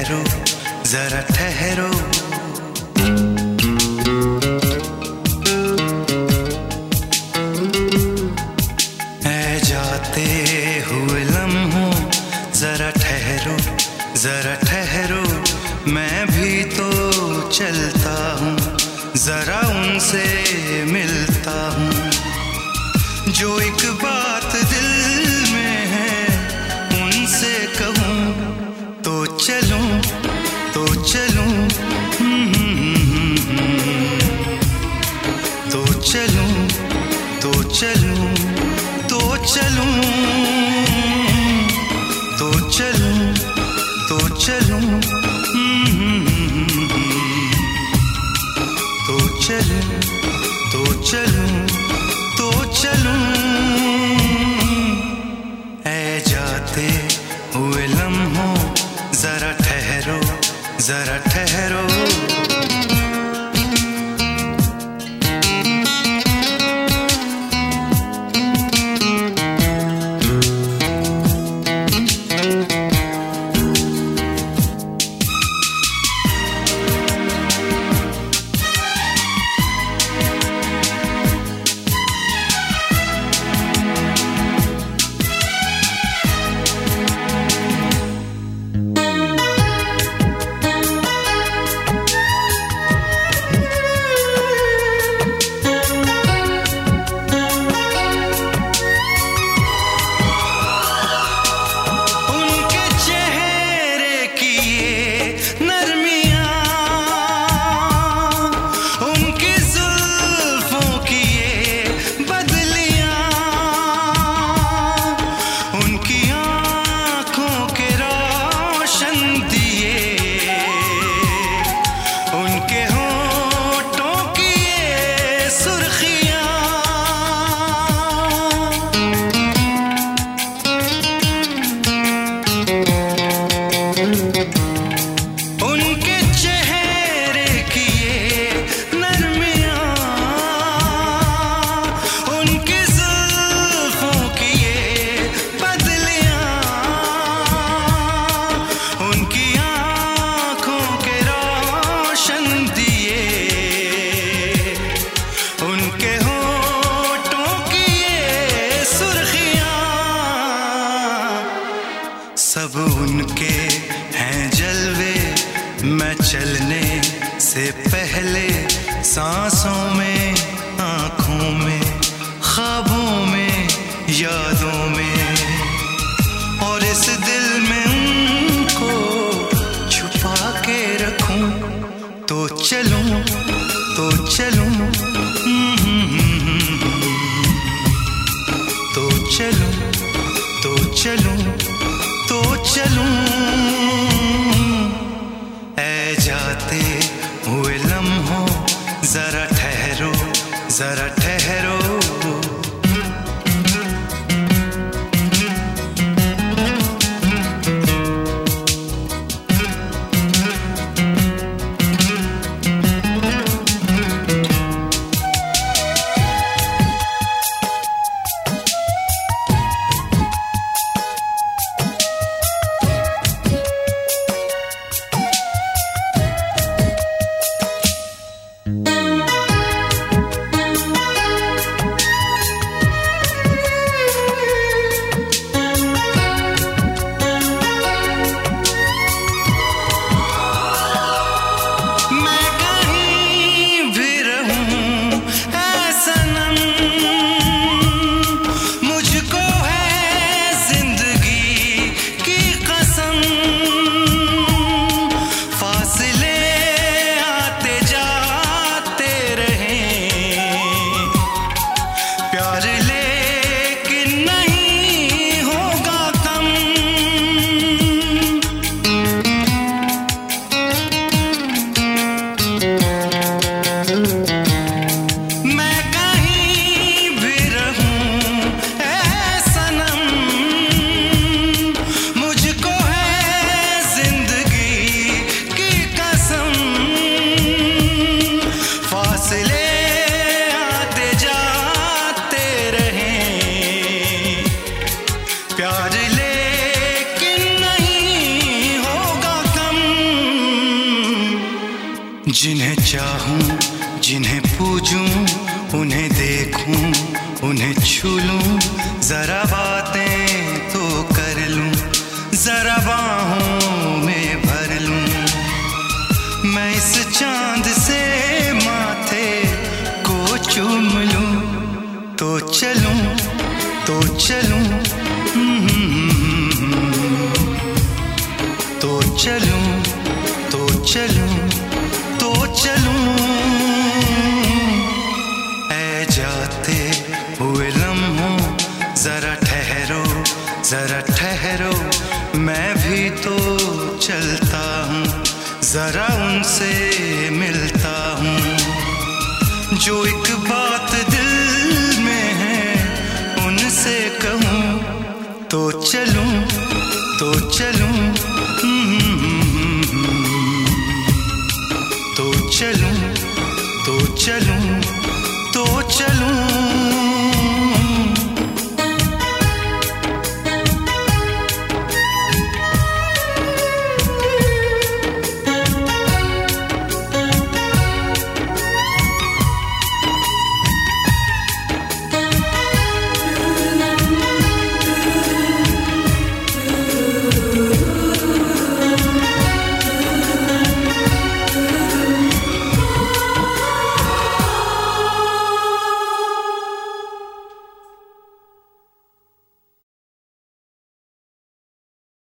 ठहरो, जरा ठहरो। जाते हुए लम्हों, जरा ठहरो जरा ठहरो। मैं भी तो चलता हूँ, जरा उनसे मिलता हूँ। जो चलूँ तो, हम्म, तो चलूँ तो चलूँ तो चलूँ तो चलूँ तो चलूँ तो चलूँ तो चलूँ तो चलूँ तो चलूँ। ऐ जाते हुए जरा ठहर चलने से पहले सांसों में, आँखों में, ख्वाबों में, यादों में। और इस दिल में उनको छुपा के रखूँ तो चलूँ तो चलूँ। तो चलूँ तो चलूँ तो चलूँ। quiero. जिन्हें चाहूँ, जिन्हें पूजूं, उन्हें देखूँ, उन्हें छू लूँ जरा बातें तो कर लूँ, जरा बाहों में भर लूँ। मैं इस चाँद से माथे को चूम लूँ तो चलूँ तो चलूँ हम्म, तो चलूँ तो चलूँ। जाते हुए जरा ठहरो जरा ठहरो। मैं भी तो चलता हूँ, जरा उनसे मिलता हूँ। जो एक बात चलूँ तो चलूँ तो चलूँ।